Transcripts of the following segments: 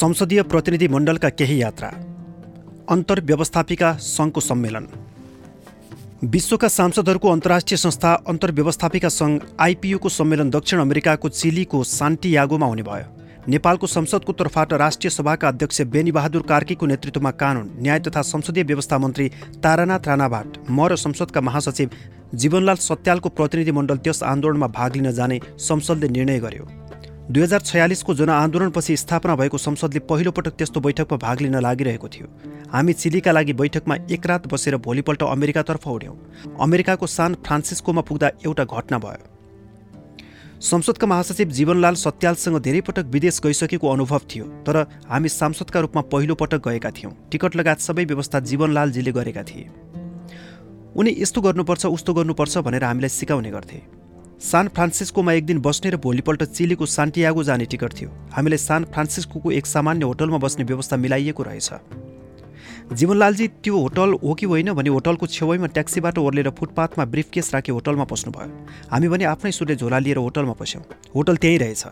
संसदीय प्रतिनिधि मण्डलका केही यात्रा। अन्तर्व्यवस्थापिका सङ्घको सम्मेलन। विश्वका सांसदहरूको अन्तर्राष्ट्रिय संस्था अन्तर्व्यवस्थापिका सङ्घ आइपियुको सम्मेलन दक्षिण अमेरिकाको चिलीको सान्टियागोमा हुने भयो। नेपालको संसदको तर्फबाट राष्ट्रिय सभाका अध्यक्ष बेनीबहादुर कार्कीको नेतृत्वमा कानुन न्याय तथा संसदीय व्यवस्था मन्त्री तारानाथ राणाभाट म र संसदका महासचिव जीवनलाल सत्यालको प्रतिनिधिमण्डल त्यस आन्दोलनमा भाग लिन जाने संसदले निर्णय गर्यो। दुई हजार छयालिसको जनआन्दोलनपछि स्थापना भएको संसदले पहिलोपटक त्यस्तो बैठकमा भाग लिन लागिरहेको थियो। हामी चिलीका लागि बैठकमा एक रात बसेर भोलिपल्ट अमेरिकातर्फ उड्यौँ। अमेरिकाको सान फ्रान्सिस्कोमा पुग्दा एउटा घटना भयो। संसदका महासचिव जीवनलाल सत्यालसँग धेरै पटक विदेश गइसकेको अनुभव थियो तर हामी सांसदका रूपमा पहिलोपटक गएका थियौँ। टिकट लगायत सबै व्यवस्था जीवनलालजीले गरेका थिए। उनी यस्तो गर्नुपर्छ उस्तो गर्नुपर्छ भनेर हामीलाई सिकाउने गर्थे। सान फ्रान्सिस्कोमा एक दिन बस्ने र भोलिपल्ट चिलीको सान्टियागो जाने टिकट थियो। हामीलाई सान फ्रान्सिस्को एक सामान्य होटलमा बस्ने व्यवस्था मिलाइएको रहेछ। जीवनलालजी त्यो होटल हो कि होइन भने होटलको छेउैमा ट्याक्सीबाट ओर्लेर फुटपाथमा ब्रिफकेस राखी होटलमा पस्नुभयो। हामी भने आफ्नै सुरले झोला लिएर होटलमा पस्यौँ। होटल त्यहीँ रहेछ।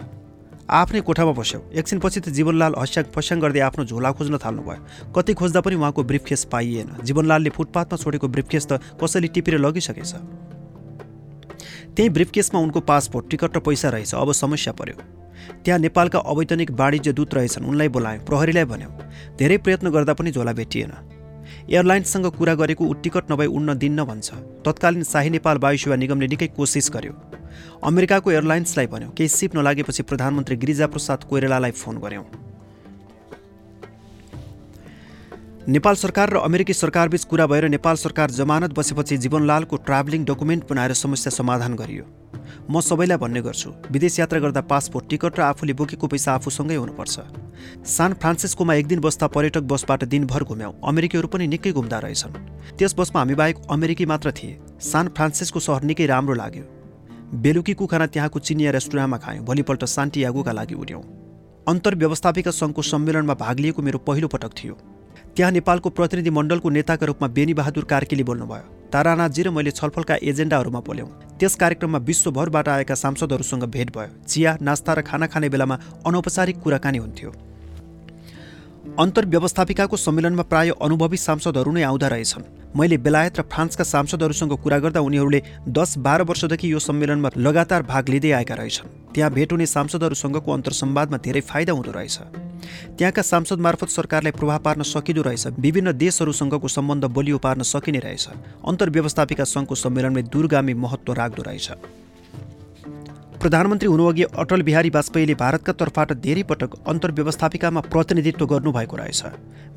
आफ्नै कोठामा पस्यौँ। एकछिनपछि त जीवनलाल हस्याङ फस्याङ गर्दै आफ्नो झोला खोज्न थाल्नुभयो। कतै खोज्दा पनि उहाँको ब्रिफकेस पाइएन। जीवनलालले फुटपाथमा छोडेको ब्रिफकेस त कसैले टिपेर लगिसकेछ। त्यही ब्रिफकेसमा उनको पासपोर्ट टिकट र पैसा रहेछ। अब समस्या पर्यो। त्यहाँ नेपालका अवैतनिक वाणिज्य दूत रहेछन्। उनलाई बोलायौँ। प्रहरीलाई भन्यौँ धेरै प्रयत्न गर्दा पनि झोला भेटिएन। एयरलाइन्ससँग कुरा गरेको ऊ टिकट नभई उड्न दिन्न भन्छ। तत्कालीन शाही नेपाल वायुसेवा निगमले निकै कोसिस गर्यो। अमेरिकाको एयरलाइन्सलाई भन्यो केही सिप नलागेपछि प्रधानमन्त्री गिरिजाप्रसाद कोइरालालाई फोन गर्यौँ। नेपाल सरकार र अमेरिकी सरकारबीच कुरा भएर नेपाल सरकार जमानत बसेपछि जीवनलालको ट्राभलिङ डकुमेन्ट बनाएर समस्या समाधान गरियो। म सबैलाई भन्ने गर्छु विदेश यात्रा गर्दा पासपोर्ट टिकट र आफूले बोकेको पैसा आफूसँगै हुनुपर्छ। सान फ्रान्सिस्कोमा एक दिन बस्दा पर्यटक बसबाट दिनभर घुम्यौँ अमेरिकीहरू पनि निकै घुम्दा रहेछन्। त्यस बसमा हामी बाहेक अमेरिकी मात्र थिए। सान फ्रान्सिस्को सहर निकै राम्रो लाग्यो। बेलुकीको खाना त्यहाँको चिनिया रेस्टुरेन्टमा खायौँ भोलिपल्ट शान्तियागोका लागि उड्यौँ। अन्तर्व्यवस्थापिका सङ्घको सम्मेलनमा भाग लिएको मेरो पहिलो पटक थियो। त्यहाँ नेपालको प्रतिनिधि मण्डलको नेताका रूपमा बेनीबहादुर कार्कीले बोल्नुभयो तारानाथजी र मैले छलफलका एजेन्डाहरूमा बोल्यौँ। त्यस कार्यक्रममा विश्वभरबाट आएका सांसदहरूसँग भेट भयो। चिया नास्ता र खाना खाने बेलामा अनौपचारिक कुराकानी हुन्थ्यो। अन्तर्व्यवस्थापिकाको सम्मेलनमा प्राय अनुभवी सांसदहरू नै आउँदा रहेछन्। मैले बेलायत र फ्रान्सका सांसदहरूसँग कुरा गर्दा उनीहरूले दस बाह्र वर्षदेखि यो सम्मेलनमा लगातार भाग लिँदै आएका रहेछन्। त्यहाँ भेट हुने सांसदहरूसँगको अन्तर्सम्वादमा धेरै फाइदा हुँदो रहेछ। त्यहाँका सांसद मार्फत सरकारलाई प्रभाव पार्न सकिँदो रहेछ। विभिन्न देशहरूसँगको सम्बन्ध बलियो पार्न सकिने रहेछ। अन्तर्व्यवस्थापिका सङ्घको सम्मेलनले दूरगामी महत्त्व राख्दो रहेछ। प्रधानमन्त्री हुनुअघि अटल बिहारी वाजपेयीले भारतका तर्फबाट धेरै पटक अन्तर्व्यवस्थापिकामा प्रतिनिधित्व गर्नुभएको रहेछ।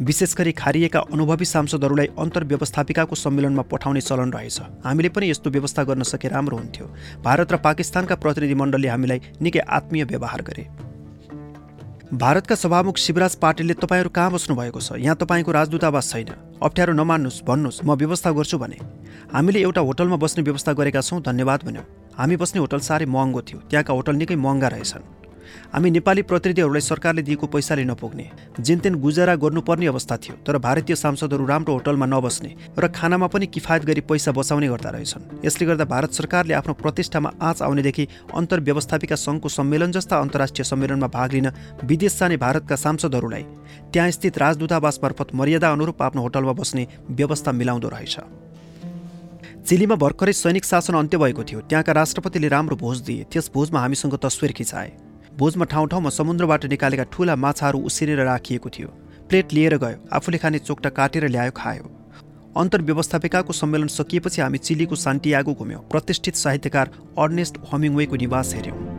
विशेष गरी खारिएका अनुभवी सांसदहरूलाई अन्तर्व्यवस्थापिकाको सम्मेलनमा पठाउने चलन रहेछ। हामीले पनि यस्तो व्यवस्था गर्न सके राम्रो हुन्थ्यो। भारत र पाकिस्तानका प्रतिनिधिमण्डलले हामीलाई निकै आत्मीय व्यवहार गरे। भारतका सभामुख शिवराज पाटिलले तपाईँहरू कहाँ बस्नुभएको छ? यहाँ तपाईँको राजदूतावास छैन। अप्ठ्यारो नमान्नुहोस् भन्नुहोस् म व्यवस्था गर्छु भने। हामीले एउटा होटलमा बस्ने व्यवस्था गरेका छौँ धन्यवाद भन्यौँ। हामी बस्ने होटल साह्रै महँगो थियो। त्यहाँका होटल निकै महँगा रहेछन्। हामी नेपाली प्रतिनिधिहरूलाई सरकारले दिएको पैसाले नपुग्ने जेनतेन गुजारा गर्नुपर्ने अवस्था थियो तर भारतीय सांसदहरू राम्रो होटलमा नबस्ने र खानामा पनि किफायत गरी पैसा बचाउने गर्दा रहेछन्। यसले गर्दा भारत सरकारले आफ्नो प्रतिष्ठामा आँच आउनेदेखि अन्तर्व्यवस्थापिका सङ्घको सम्मेलन जस्ता अन्तर्राष्ट्रिय सम्मेलनमा भाग लिन विदेश जाने भारतका सांसदहरूलाई त्यहाँ स्थित राजदूतावास मार्फत मर्यादा अनुरूप आफ्नो होटलमा बस्ने व्यवस्था मिलाउँदो रहेछ। चिलीमा भर्खरै सैनिक शासन अन्त्य भएको थियो। त्यहाँका राष्ट्रपतिले राम्रो भोज दिए। त्यस भोजमा हामीसँग तस्विर खिचाए। भोजमा ठाउँ ठाउँमा समुद्रबाट निकालेका ठुला माछाहरू उसिनेर राखिएको थियो। प्लेट लिएर गयो। आफूले खाने चोक्टा काटेर ल्यायो खायो। अन्तर्व्यवस्थापिकाको सम्मेलन सकिएपछि हामी चिलीको सान्टियागो घुम्यौँ। प्रतिष्ठित साहित्यकार अर्नेस्ट हमिङवेको निवास हेऱ्यौँ।